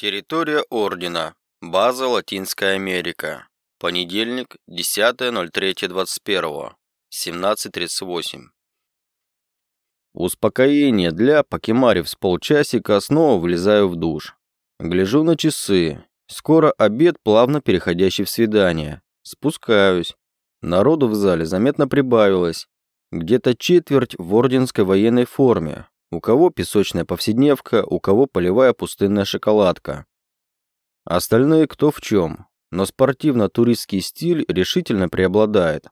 Территория Ордена. База Латинская Америка. Понедельник, 10.03.21. 17.38. Успокоение для, покемарив с полчасика, снова влезаю в душ. Гляжу на часы. Скоро обед, плавно переходящий в свидание. Спускаюсь. Народу в зале заметно прибавилось. Где-то четверть в орденской военной форме. У кого песочная повседневка, у кого полевая пустынная шоколадка. Остальные кто в чем, но спортивно-туристский стиль решительно преобладает.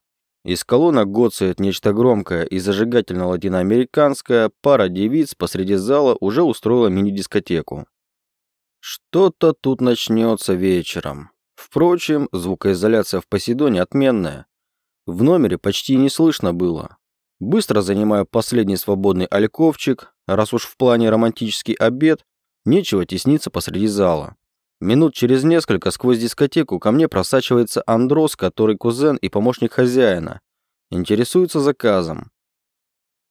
Из колонок гоцает нечто громкое и зажигательно-латиноамериканское, пара девиц посреди зала уже устроила мини-дискотеку. Что-то тут начнется вечером. Впрочем, звукоизоляция в Поседоне отменная. В номере почти не слышно было. Быстро занимаю последний свободный альковчик, раз уж в плане романтический обед, нечего тесниться посреди зала. Минут через несколько сквозь дискотеку ко мне просачивается Андрос, который кузен и помощник хозяина. Интересуется заказом.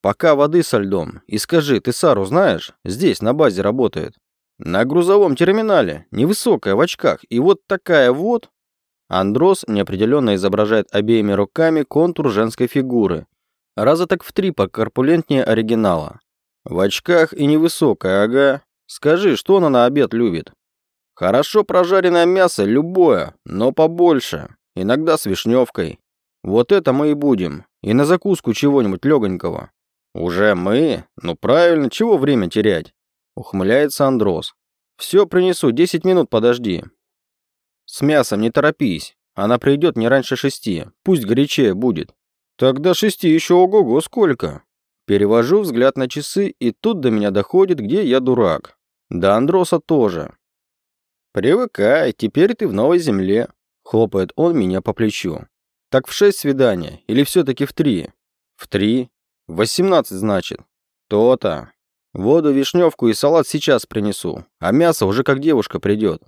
«Пока воды со льдом. И скажи, ты Сару знаешь? Здесь, на базе работает. На грузовом терминале, невысокая, в очках. И вот такая вот...» Андрос неопределенно изображает обеими руками контур женской фигуры – Раза так в три покорпулентнее оригинала. В очках и невысокая, ага. Скажи, что она на обед любит? Хорошо прожаренное мясо, любое, но побольше. Иногда с вишневкой. Вот это мы и будем. И на закуску чего-нибудь легонького. Уже мы? Ну правильно, чего время терять? Ухмыляется Андрос. Все принесу, 10 минут подожди. С мясом не торопись. Она придет не раньше шести. Пусть горячее будет. Тогда шести еще ого-го сколько. Перевожу взгляд на часы, и тут до меня доходит, где я дурак. До Андроса тоже. «Привыкай, теперь ты в новой земле», — хлопает он меня по плечу. «Так в шесть свидания, или все-таки в три?» «В три? Восемнадцать, значит?» «То-то. Воду, вишневку и салат сейчас принесу, а мясо уже как девушка придет».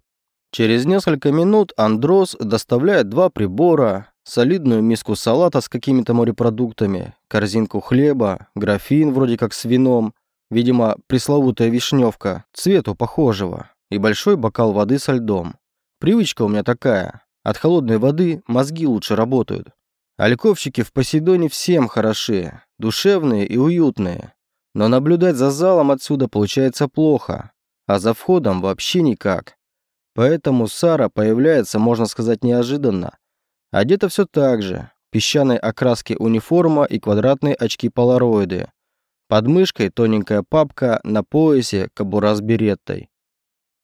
Через несколько минут Андрос доставляет два прибора, солидную миску салата с какими-то морепродуктами, корзинку хлеба, графин вроде как с вином, видимо, пресловутая вишневка, цвету похожего, и большой бокал воды со льдом. Привычка у меня такая. От холодной воды мозги лучше работают. Альковщики в Посейдоне всем хороши, душевные и уютные. Но наблюдать за залом отсюда получается плохо, а за входом вообще никак. Поэтому Сара появляется, можно сказать, неожиданно, Одето все так же. Песчаной окраски униформа и квадратные очки-полароиды. Под мышкой тоненькая папка, на поясе кобура с береттой.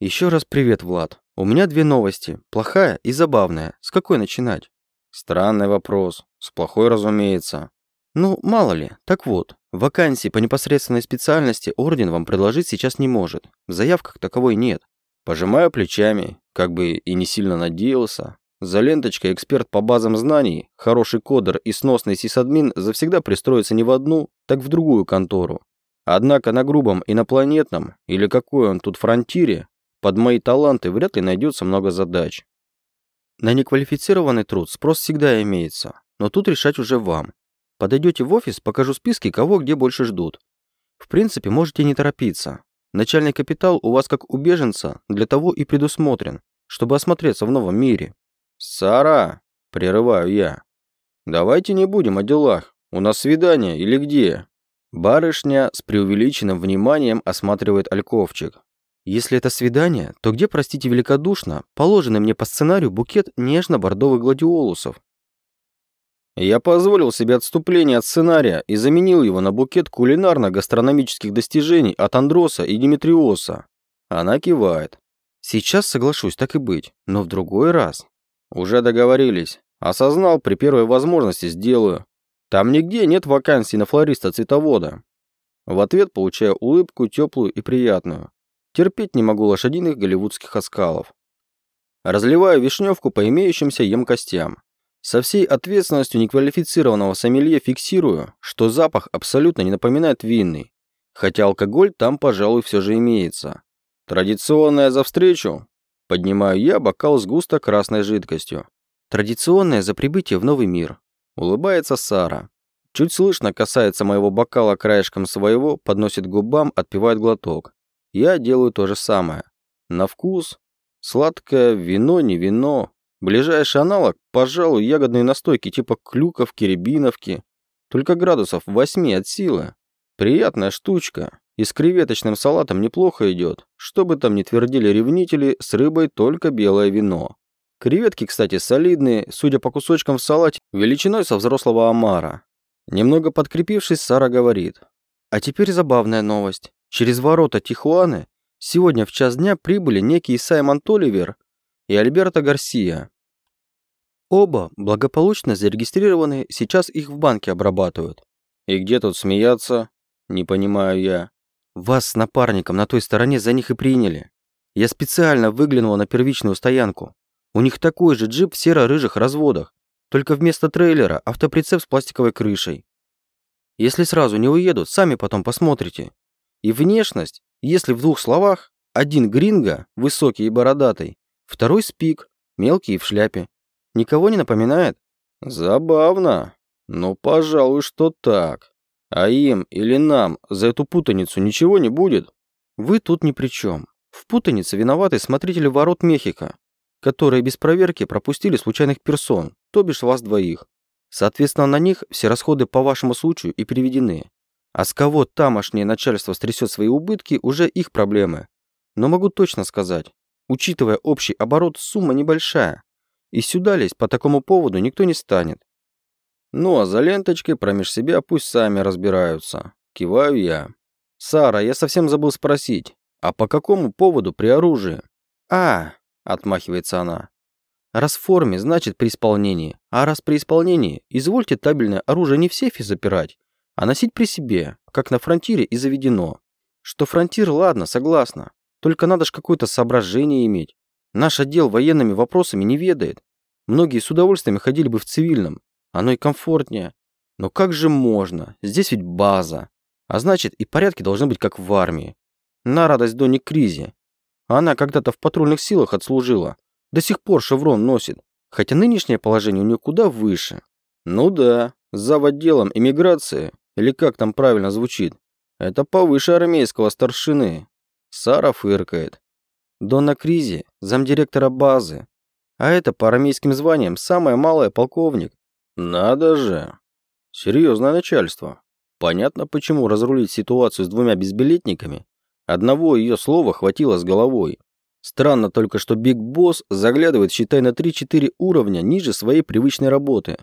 Еще раз привет, Влад. У меня две новости. Плохая и забавная. С какой начинать? Странный вопрос. С плохой, разумеется. Ну, мало ли. Так вот, вакансии по непосредственной специальности Орден вам предложить сейчас не может. В заявках таковой нет. Пожимаю плечами, как бы и не сильно надеялся. За ленточкой эксперт по базам знаний, хороший кодер и сносный сисадмин завсегда пристроится не в одну, так в другую контору. Однако на грубом инопланетном, или какой он тут фронтире, под мои таланты вряд ли найдется много задач. На неквалифицированный труд спрос всегда имеется, но тут решать уже вам. Подойдете в офис, покажу списки, кого где больше ждут. В принципе, можете не торопиться. Начальный капитал у вас как у беженца для того и предусмотрен, чтобы осмотреться в новом мире. «Сара!» – прерываю я. «Давайте не будем о делах. У нас свидание или где?» Барышня с преувеличенным вниманием осматривает альковчик. «Если это свидание, то где, простите великодушно, положенный мне по сценарию букет нежно-бордовых гладиолусов?» Я позволил себе отступление от сценария и заменил его на букет кулинарно-гастрономических достижений от Андроса и Димитриоса. Она кивает. «Сейчас соглашусь, так и быть, но в другой раз». Уже договорились. Осознал, при первой возможности сделаю. Там нигде нет вакансий на флориста-цветовода. В ответ получаю улыбку, теплую и приятную. Терпеть не могу лошадиных голливудских оскалов. Разливаю вишневку по имеющимся емкостям. Со всей ответственностью неквалифицированного сомелье фиксирую, что запах абсолютно не напоминает винный, хотя алкоголь там, пожалуй, все же имеется. Традиционная за встречу? Поднимаю я бокал с густо красной жидкостью. Традиционное за прибытие в новый мир. Улыбается Сара. Чуть слышно касается моего бокала краешком своего, подносит губам, отпивает глоток. Я делаю то же самое. На вкус сладкое вино не вино. Ближайший аналог, пожалуй, ягодные настойки типа клюковки, рябиновки. Только градусов 8 от силы. Приятная штучка. И с креветочным салатом неплохо идет. Что бы там ни твердили ревнители, с рыбой только белое вино. Креветки, кстати, солидные, судя по кусочкам в салате, величиной со взрослого омара. Немного подкрепившись, Сара говорит. А теперь забавная новость. Через ворота Тихуаны сегодня в час дня прибыли некий Саймон Толивер и Альберто Гарсия. Оба благополучно зарегистрированы, сейчас их в банке обрабатывают. И где тут смеяться? Не понимаю я. Вас с напарником на той стороне за них и приняли. Я специально выглянула на первичную стоянку. У них такой же джип в серо-рыжих разводах, только вместо трейлера автоприцеп с пластиковой крышей. Если сразу не уедут, сами потом посмотрите. И внешность, если в двух словах, один гринго, высокий и бородатый, второй спик, мелкий и в шляпе. Никого не напоминает? Забавно. Ну, пожалуй, что так. А им или нам за эту путаницу ничего не будет? Вы тут ни при чем. В путанице виноваты смотрители ворот Мехико, которые без проверки пропустили случайных персон, то бишь вас двоих. Соответственно, на них все расходы по вашему случаю и переведены. А с кого тамошнее начальство стрясет свои убытки, уже их проблемы. Но могу точно сказать, учитывая общий оборот, сумма небольшая. И сюда лезть по такому поводу никто не станет. Ну а за ленточкой промеж себя пусть сами разбираются. Киваю я. Сара, я совсем забыл спросить, а по какому поводу при оружии? А, отмахивается она. Раз в форме, значит при исполнении. А раз при исполнении, извольте табельное оружие не в сейфе запирать, а носить при себе, как на фронтире и заведено. Что фронтир, ладно, согласна. Только надо ж какое-то соображение иметь. Наш отдел военными вопросами не ведает. Многие с удовольствием ходили бы в цивильном. Оно и комфортнее. Но как же можно? Здесь ведь база. А значит, и порядки должны быть как в армии. На радость Дони Кризи. Она когда-то в патрульных силах отслужила. До сих пор шеврон носит, хотя нынешнее положение у нее куда выше. Ну да, зав. отделом иммиграции, или как там правильно звучит, это повыше армейского старшины. Сара фыркает. Донна Кризи, замдиректора базы. А это по армейским званиям самое малое полковник. Надо же. Серьезное начальство. Понятно, почему разрулить ситуацию с двумя безбилетниками. Одного ее слова хватило с головой. Странно только, что Биг Босс заглядывает, считай, на 3-4 уровня ниже своей привычной работы.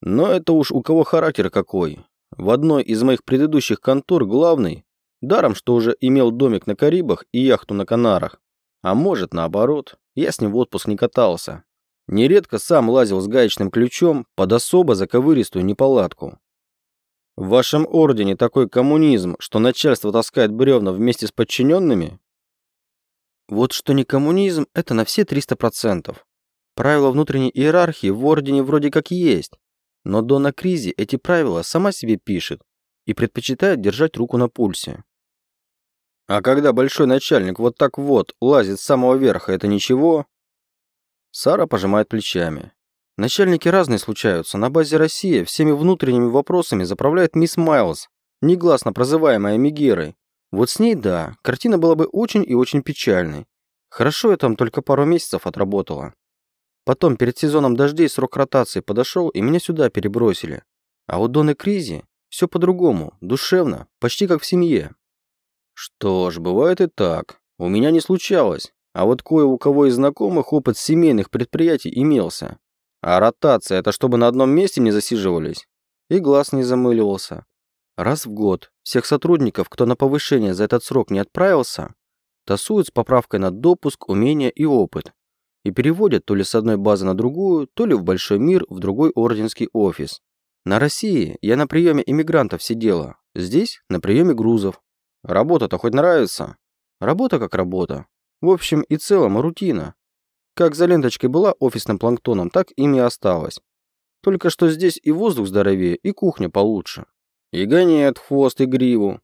Но это уж у кого характер какой. В одной из моих предыдущих контор главный, даром, что уже имел домик на Карибах и яхту на Канарах. А может, наоборот, я с ним в отпуск не катался. Нередко сам лазил с гаечным ключом под особо заковыристую неполадку. В вашем ордене такой коммунизм, что начальство таскает бревна вместе с подчиненными? Вот что не коммунизм, это на все 300%. Правила внутренней иерархии в Ордене вроде как есть, но Дона Кризи эти правила сама себе пишет и предпочитает держать руку на пульсе. А когда большой начальник вот так вот лазит с самого верха, это ничего? Сара пожимает плечами. Начальники разные случаются. На базе России всеми внутренними вопросами заправляет мисс Майлз, негласно прозываемая Мегерой, вот с ней, да, картина была бы очень и очень печальной. Хорошо я там только пару месяцев отработала. Потом, перед сезоном дождей, срок ротации подошел, и меня сюда перебросили. А у Доны Кризи все по-другому, душевно, почти как в семье. Что ж, бывает и так. У меня не случалось. А вот кое у кого из знакомых опыт семейных предприятий имелся. А ротация – это чтобы на одном месте не засиживались. И глаз не замыливался. Раз в год всех сотрудников, кто на повышение за этот срок не отправился, тасуют с поправкой на допуск, умения и опыт и переводят то ли с одной базы на другую, то ли в большой мир, в другой орденский офис. На России я на приеме иммигрантов сидела, здесь на приеме грузов. Работа-то хоть нравится? Работа как работа. В общем и целом рутина. Как за ленточкой была офисным планктоном, так ими и осталось. Только что здесь и воздух здоровее, и кухня получше. И гоняет хвост и гриву.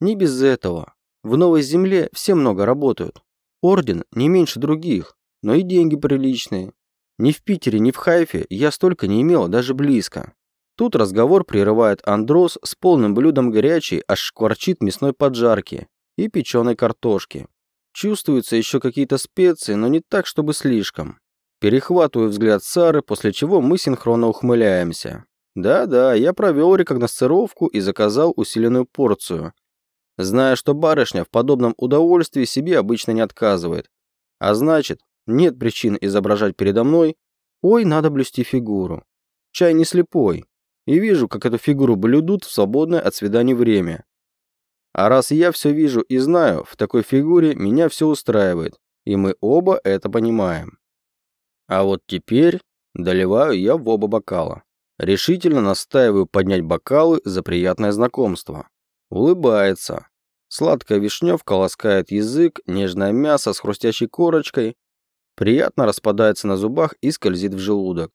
Не без этого. В Новой Земле все много работают. Орден не меньше других, но и деньги приличные. Ни в Питере, ни в Хайфе я столько не имел, даже близко. Тут разговор прерывает Андрос с полным блюдом горячей, аж шкварчит мясной поджарки и печеной картошки. Чувствуются еще какие-то специи, но не так, чтобы слишком. Перехватываю взгляд Сары, после чего мы синхронно ухмыляемся. Да-да, я провел рекогносцировку и заказал усиленную порцию. Зная, что барышня в подобном удовольствии себе обычно не отказывает. А значит, нет причин изображать передо мной «Ой, надо блюсти фигуру». Чай не слепой. И вижу, как эту фигуру блюдут в свободное от свиданий время. А раз я все вижу и знаю, в такой фигуре меня все устраивает, и мы оба это понимаем. А вот теперь доливаю я в оба бокала. Решительно настаиваю поднять бокалы за приятное знакомство. Улыбается. Сладкая вишневка ласкает язык, нежное мясо с хрустящей корочкой приятно распадается на зубах и скользит в желудок.